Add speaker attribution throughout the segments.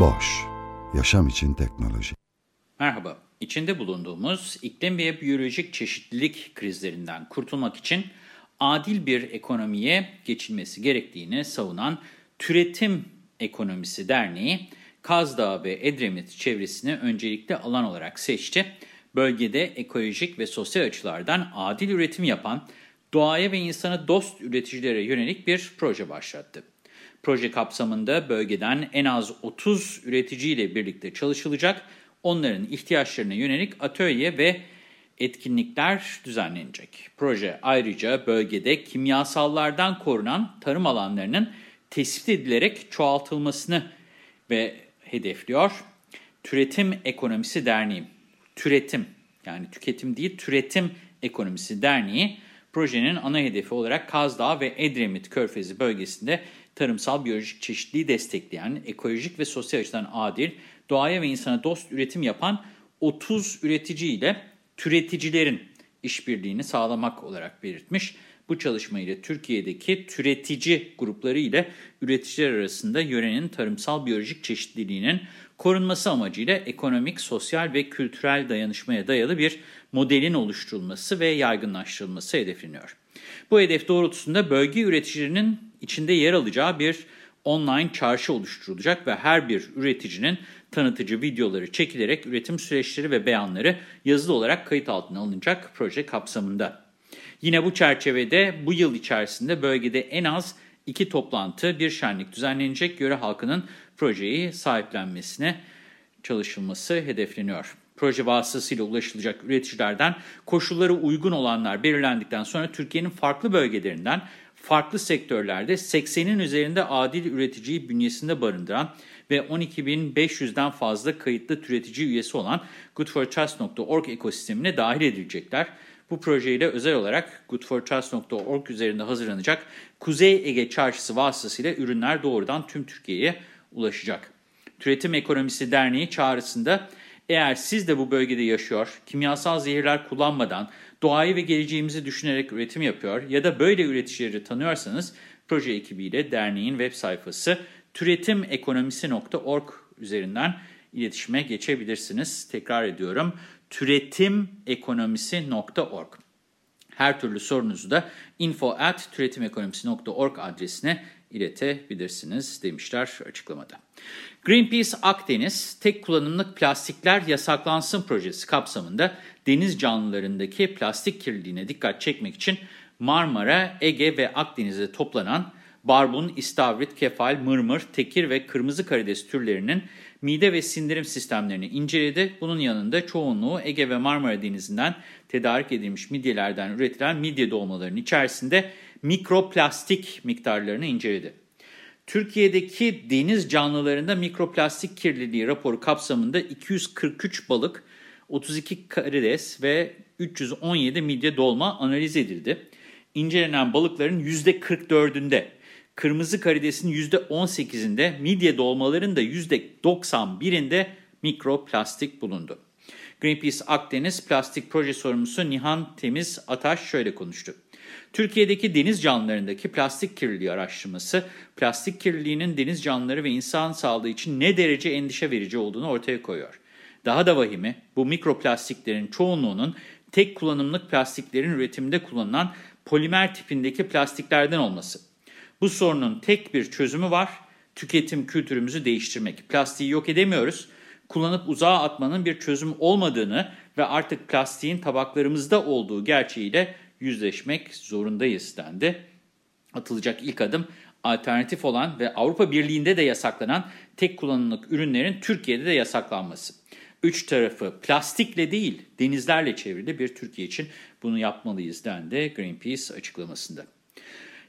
Speaker 1: Boş, yaşam için teknoloji.
Speaker 2: Merhaba, içinde bulunduğumuz iklim ve biyolojik çeşitlilik krizlerinden kurtulmak için adil bir ekonomiye geçilmesi gerektiğini savunan Türetim Ekonomisi Derneği, Kaz ve Edremit çevresini öncelikli alan olarak seçti. Bölgede ekolojik ve sosyal açılardan adil üretim yapan, doğaya ve insana dost üreticilere yönelik bir proje başlattı. Proje kapsamında bölgeden en az 30 üreticiyle birlikte çalışılacak, onların ihtiyaçlarına yönelik atölye ve etkinlikler düzenlenecek. Proje ayrıca bölgede kimyasallardan korunan tarım alanlarının tespit edilerek çoğaltılmasını ve hedefliyor. Türetim Ekonomisi Derneği, Türetim yani tüketim değil Türetim Ekonomisi Derneği projenin ana hedefi olarak Kaz Dağı ve Edremit Körfezi bölgesinde tarımsal biyolojik çeşitliliği destekleyen, ekolojik ve sosyal açıdan adil, doğaya ve insana dost üretim yapan 30 üretici ile türeticilerin işbirliğini sağlamak olarak belirtmiş. Bu çalışma ile Türkiye'deki türetici grupları ile üreticiler arasında yörenin tarımsal biyolojik çeşitliliğinin korunması amacıyla ekonomik, sosyal ve kültürel dayanışmaya dayalı bir modelin oluşturulması ve yaygınlaştırılması hedefleniyor. Bu hedef doğrultusunda bölge üreticilerinin içinde yer alacağı bir online çarşı oluşturulacak ve her bir üreticinin tanıtıcı videoları çekilerek üretim süreçleri ve beyanları yazılı olarak kayıt altına alınacak proje kapsamında. Yine bu çerçevede bu yıl içerisinde bölgede en az iki toplantı, bir şenlik düzenlenecek. Yöre halkının projeyi sahiplenmesine çalışılması hedefleniyor. Proje vasıtasıyla ulaşılacak üreticilerden koşulları uygun olanlar belirlendikten sonra Türkiye'nin farklı bölgelerinden farklı sektörlerde 80'in üzerinde adil üreticiyi bünyesinde barındıran ve 12.500'den fazla kayıtlı türetici üyesi olan goodfortrust.org ekosistemine dahil edilecekler. Bu projeyle özel olarak goodfortrust.org üzerinde hazırlanacak Kuzey Ege Çarşısı vasıtasıyla ürünler doğrudan tüm Türkiye'ye ulaşacak. Türetim Ekonomisi Derneği çağrısında eğer siz de bu bölgede yaşıyor, kimyasal zehirler kullanmadan, doğayı ve geleceğimizi düşünerek üretim yapıyor ya da böyle üreticileri tanıyorsanız proje ekibiyle derneğin web sayfası türetimekonomisi.org üzerinden iletişime geçebilirsiniz. Tekrar ediyorum türetimekonomisi.org. Her türlü sorunuzu da info@türetimekonomisi.org adresine iletebilirsiniz demişler açıklamada. Greenpeace Akdeniz tek kullanımlık plastikler yasaklansın projesi kapsamında deniz canlılarındaki plastik kirliliğine dikkat çekmek için Marmara, Ege ve Akdeniz'de toplanan barbun, istavrit, kefal, mırmır, tekir ve kırmızı karides türlerinin mide ve sindirim sistemlerini inceledi. Bunun yanında çoğunluğu Ege ve Marmara Denizi'nden tedarik edilmiş midyelerden üretilen midye dolmalarının içerisinde mikroplastik miktarlarını inceledi. Türkiye'deki deniz canlılarında mikroplastik kirliliği raporu kapsamında 243 balık, 32 karides ve 317 midye dolma analiz edildi. İncelenen balıkların %44'ünde, kırmızı karidesin %18'inde, midye dolmaların da %91'inde mikroplastik bulundu. Greenpeace Akdeniz Plastik Proje Sorumlusu Nihan Temiz Ataş şöyle konuştu. Türkiye'deki deniz canlılarındaki plastik kirliliği araştırması, plastik kirliliğinin deniz canlıları ve insan sağlığı için ne derece endişe verici olduğunu ortaya koyuyor. Daha da vahimi, bu mikroplastiklerin çoğunluğunun tek kullanımlık plastiklerin üretiminde kullanılan polimer tipindeki plastiklerden olması. Bu sorunun tek bir çözümü var, tüketim kültürümüzü değiştirmek. Plastiği yok edemiyoruz, kullanıp uzağa atmanın bir çözüm olmadığını ve artık plastiğin tabaklarımızda olduğu gerçeğiyle yüzleşmek zorundayız dendi. Atılacak ilk adım alternatif olan ve Avrupa Birliği'nde de yasaklanan tek kullanımlık ürünlerin Türkiye'de de yasaklanması. Üç tarafı plastikle değil denizlerle çevrili bir Türkiye için bunu yapmalıyız dendi Greenpeace açıklamasında.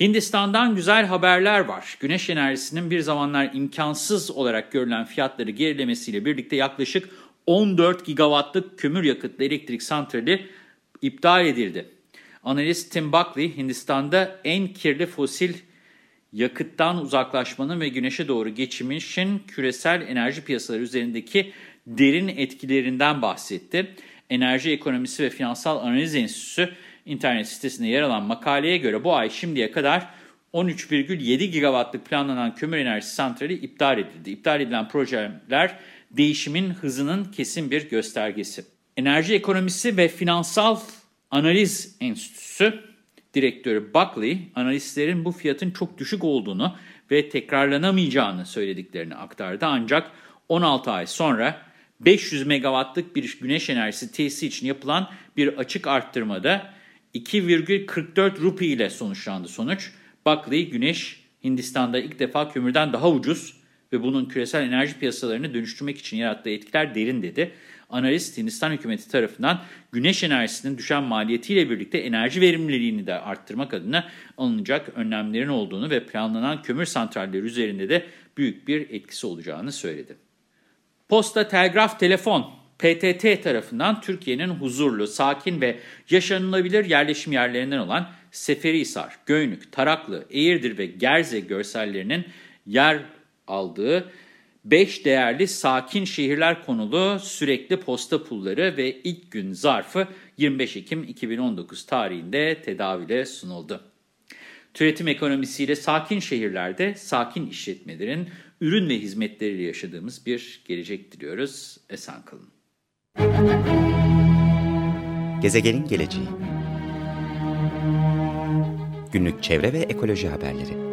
Speaker 2: Hindistan'dan güzel haberler var. Güneş enerjisinin bir zamanlar imkansız olarak görülen fiyatları gerilemesiyle birlikte yaklaşık 14 gigawattlık kömür yakıtlı elektrik santrali iptal edildi. Analist Tim Buckley, Hindistan'da en kirli fosil yakıttan uzaklaşmanın ve güneşe doğru geçişin küresel enerji piyasaları üzerindeki derin etkilerinden bahsetti. Enerji Ekonomisi ve Finansal Analiz Enstitüsü internet sitesinde yer alan makaleye göre bu ay şimdiye kadar 13,7 gigawattlık planlanan kömür enerjisi santrali iptal edildi. İptal edilen projeler değişimin hızının kesin bir göstergesi. Enerji Ekonomisi ve Finansal Analiz Enstitüsü Direktörü Buckley, analistlerin bu fiyatın çok düşük olduğunu ve tekrarlanamayacağını söylediklerini aktardı. Ancak 16 ay sonra 500 megawattlık bir güneş enerjisi tesisi için yapılan bir açık arttırmada 2,44 rupi ile sonuçlandı sonuç. Buckley, güneş Hindistan'da ilk defa kömürden daha ucuz ve bunun küresel enerji piyasalarını dönüştürmek için yarattığı etkiler derin dedi. Analist Hindistan hükümeti tarafından güneş enerjisinin düşen maliyetiyle birlikte enerji verimliliğini de arttırmak adına alınacak önlemlerin olduğunu ve planlanan kömür santralleri üzerinde de büyük bir etkisi olacağını söyledi. Posta, telgraf, telefon PTT tarafından Türkiye'nin huzurlu, sakin ve yaşanılabilir yerleşim yerlerinden olan Seferihisar, Göynük, Taraklı, Eğirdir ve Gerze görsellerinin yer aldığı 5 değerli sakin şehirler konulu sürekli posta pulları ve ilk gün zarfı 25 Ekim 2019 tarihinde tedavile sunuldu. Türetim ekonomisiyle sakin şehirlerde sakin işletmelerin ürün ve hizmetleriyle yaşadığımız bir gelecek diliyoruz. Esen kalın.
Speaker 3: Gezegenin geleceği Günlük çevre ve ekoloji haberleri